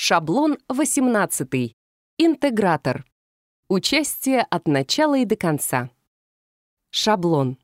Шаблон 18. Интегратор. Участие от начала и до конца. Шаблон.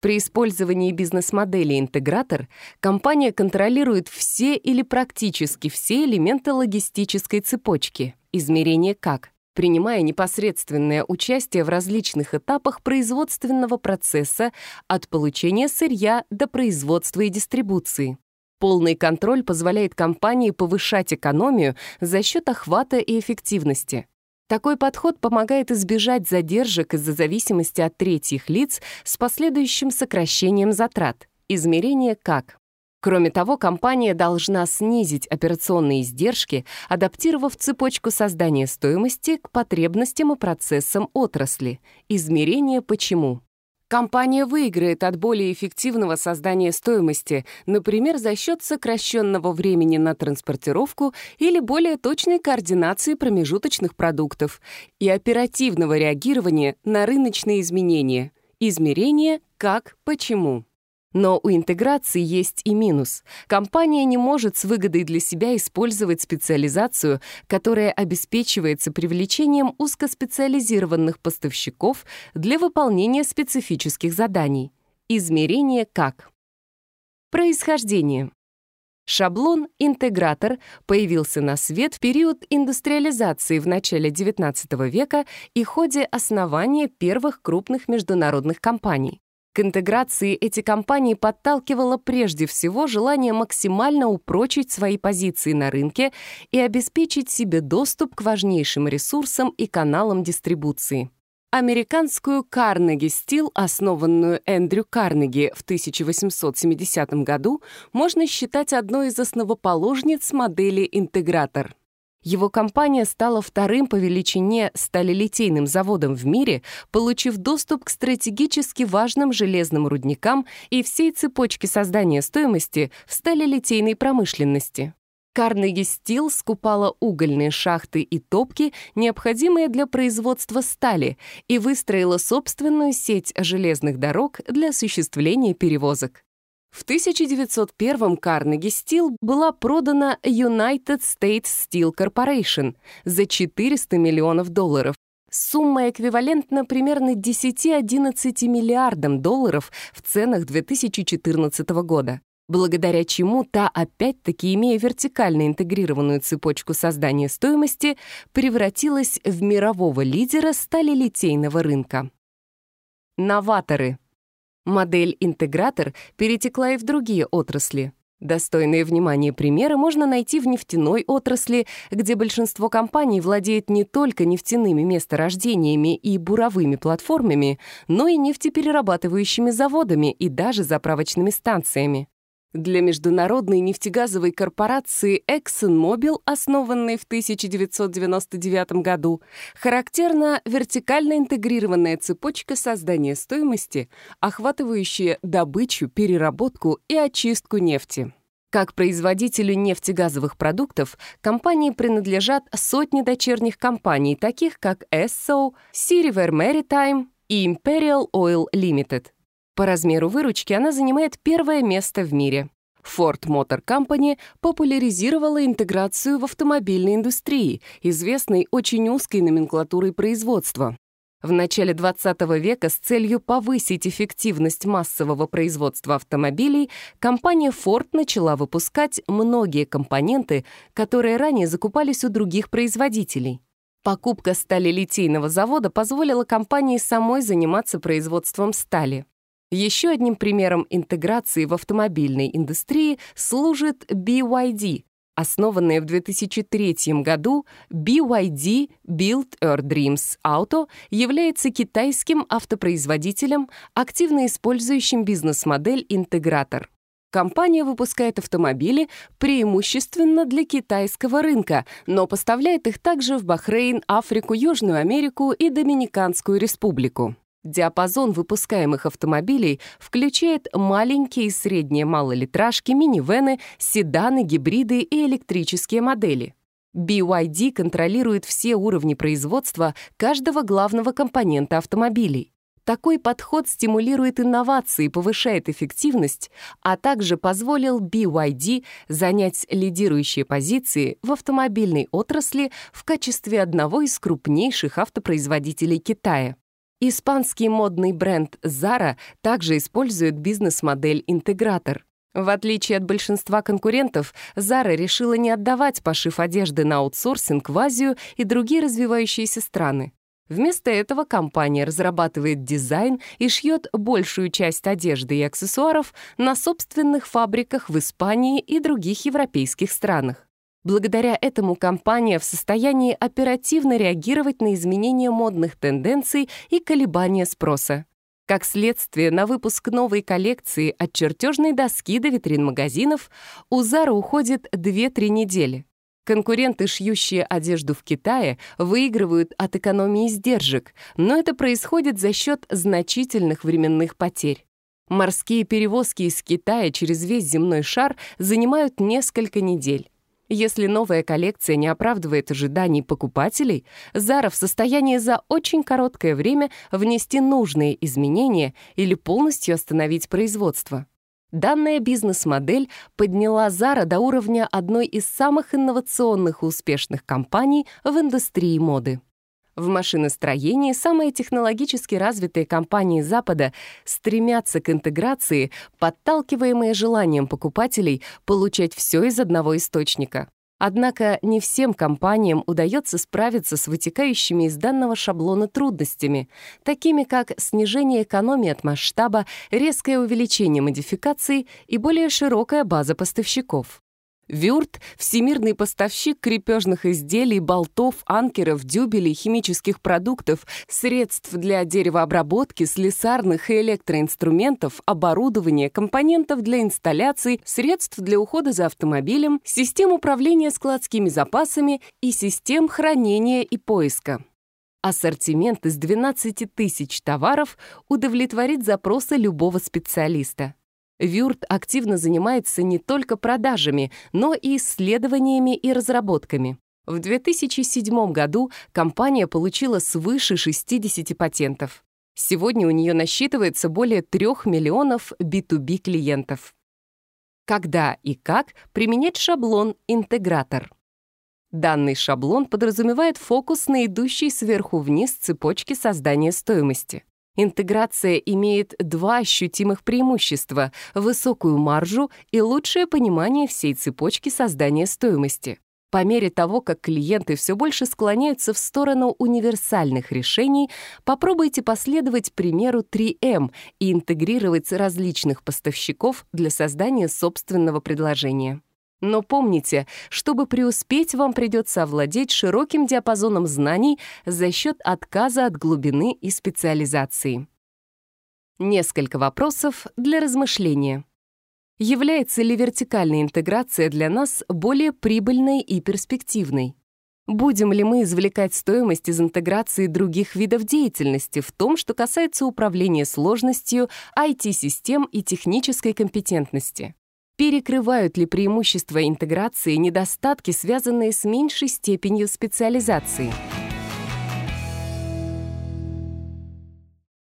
При использовании бизнес-модели интегратор компания контролирует все или практически все элементы логистической цепочки, измерение как, принимая непосредственное участие в различных этапах производственного процесса от получения сырья до производства и дистрибуции. Полный контроль позволяет компании повышать экономию за счет охвата и эффективности. Такой подход помогает избежать задержек из-за зависимости от третьих лиц с последующим сокращением затрат. Измерение как? Кроме того, компания должна снизить операционные издержки, адаптировав цепочку создания стоимости к потребностям и процессам отрасли. Измерение почему? Компания выиграет от более эффективного создания стоимости, например, за счет сокращенного времени на транспортировку или более точной координации промежуточных продуктов и оперативного реагирования на рыночные изменения. Измерение «как», «почему». Но у интеграции есть и минус. Компания не может с выгодой для себя использовать специализацию, которая обеспечивается привлечением узкоспециализированных поставщиков для выполнения специфических заданий. Измерение как? Происхождение. Шаблон «Интегратор» появился на свет в период индустриализации в начале XIX века и ходе основания первых крупных международных компаний. К интеграции эти компании подталкивало прежде всего желание максимально упрочить свои позиции на рынке и обеспечить себе доступ к важнейшим ресурсам и каналам дистрибуции. Американскую Карнеги Стил, основанную Эндрю Карнеги в 1870 году, можно считать одной из основоположниц модели «Интегратор». Его компания стала вторым по величине сталелитейным заводом в мире, получив доступ к стратегически важным железным рудникам и всей цепочке создания стоимости в сталелитейной промышленности. Карнеги Стил скупала угольные шахты и топки, необходимые для производства стали, и выстроила собственную сеть железных дорог для осуществления перевозок. В 1901-м Карнеги Стил была продана United States Steel Corporation за 400 миллионов долларов. Сумма эквивалентна примерно 10-11 миллиардам долларов в ценах 2014 года, благодаря чему та, опять-таки имея вертикально интегрированную цепочку создания стоимости, превратилась в мирового лидера сталилитейного рынка. Новаторы — Модель «Интегратор» перетекла и в другие отрасли. Достойные внимания примеры можно найти в нефтяной отрасли, где большинство компаний владеет не только нефтяными месторождениями и буровыми платформами, но и нефтеперерабатывающими заводами и даже заправочными станциями. Для международной нефтегазовой корпорации ExxonMobil, основанной в 1999 году, характерна вертикально интегрированная цепочка создания стоимости, охватывающая добычу, переработку и очистку нефти. Как производителю нефтегазовых продуктов, компании принадлежат сотни дочерних компаний, таких как Esso, Siriver Maritime и Imperial Oil Limited. По размеру выручки она занимает первое место в мире. Ford Motor Company популяризировала интеграцию в автомобильной индустрии, известной очень узкой номенклатурой производства. В начале 20 века с целью повысить эффективность массового производства автомобилей компания Ford начала выпускать многие компоненты, которые ранее закупались у других производителей. Покупка сталилитейного завода позволила компании самой заниматься производством стали. Еще одним примером интеграции в автомобильной индустрии служит BYD, основанная в 2003 году BYD Build Your Dreams Auto, является китайским автопроизводителем, активно использующим бизнес-модель «Интегратор». Компания выпускает автомобили преимущественно для китайского рынка, но поставляет их также в Бахрейн, Африку, Южную Америку и Доминиканскую республику. Диапазон выпускаемых автомобилей включает маленькие и средние малолитражки, минивены, седаны, гибриды и электрические модели. BYD контролирует все уровни производства каждого главного компонента автомобилей. Такой подход стимулирует инновации, повышает эффективность, а также позволил BYD занять лидирующие позиции в автомобильной отрасли в качестве одного из крупнейших автопроизводителей Китая. Испанский модный бренд Zara также использует бизнес-модель «Интегратор». В отличие от большинства конкурентов, Zara решила не отдавать пошив одежды на аутсорсинг в Азию и другие развивающиеся страны. Вместо этого компания разрабатывает дизайн и шьет большую часть одежды и аксессуаров на собственных фабриках в Испании и других европейских странах. Благодаря этому компания в состоянии оперативно реагировать на изменения модных тенденций и колебания спроса. Как следствие, на выпуск новой коллекции от чертежной доски до витрин магазинов у Зара уходит 2-3 недели. Конкуренты, шьющие одежду в Китае, выигрывают от экономии сдержек, но это происходит за счет значительных временных потерь. Морские перевозки из Китая через весь земной шар занимают несколько недель. Если новая коллекция не оправдывает ожиданий покупателей, Зара в состоянии за очень короткое время внести нужные изменения или полностью остановить производство. Данная бизнес-модель подняла Zara до уровня одной из самых инновационных и успешных компаний в индустрии моды. В машиностроении самые технологически развитые компании Запада стремятся к интеграции, подталкиваемые желанием покупателей получать все из одного источника. Однако не всем компаниям удается справиться с вытекающими из данного шаблона трудностями, такими как снижение экономии от масштаба, резкое увеличение модификаций и более широкая база поставщиков. Вюрт — всемирный поставщик крепежных изделий, болтов, анкеров, дюбелей, химических продуктов, средств для деревообработки, слесарных и электроинструментов, оборудования, компонентов для инсталляций, средств для ухода за автомобилем, систем управления складскими запасами и систем хранения и поиска. Ассортимент из 12 тысяч товаров удовлетворит запросы любого специалиста. Вюрт активно занимается не только продажами, но и исследованиями и разработками. В 2007 году компания получила свыше 60 патентов. Сегодня у нее насчитывается более 3 миллионов B2B клиентов. Когда и как применять шаблон-интегратор? Данный шаблон подразумевает фокус на идущей сверху вниз цепочке создания стоимости. Интеграция имеет два ощутимых преимущества — высокую маржу и лучшее понимание всей цепочки создания стоимости. По мере того, как клиенты все больше склоняются в сторону универсальных решений, попробуйте последовать примеру 3М эм и интегрировать различных поставщиков для создания собственного предложения. Но помните, чтобы преуспеть, вам придется овладеть широким диапазоном знаний за счет отказа от глубины и специализации. Несколько вопросов для размышления. Является ли вертикальная интеграция для нас более прибыльной и перспективной? Будем ли мы извлекать стоимость из интеграции других видов деятельности в том, что касается управления сложностью, IT-систем и технической компетентности? перекрывают ли преимущества интеграции недостатки, связанные с меньшей степенью специализации.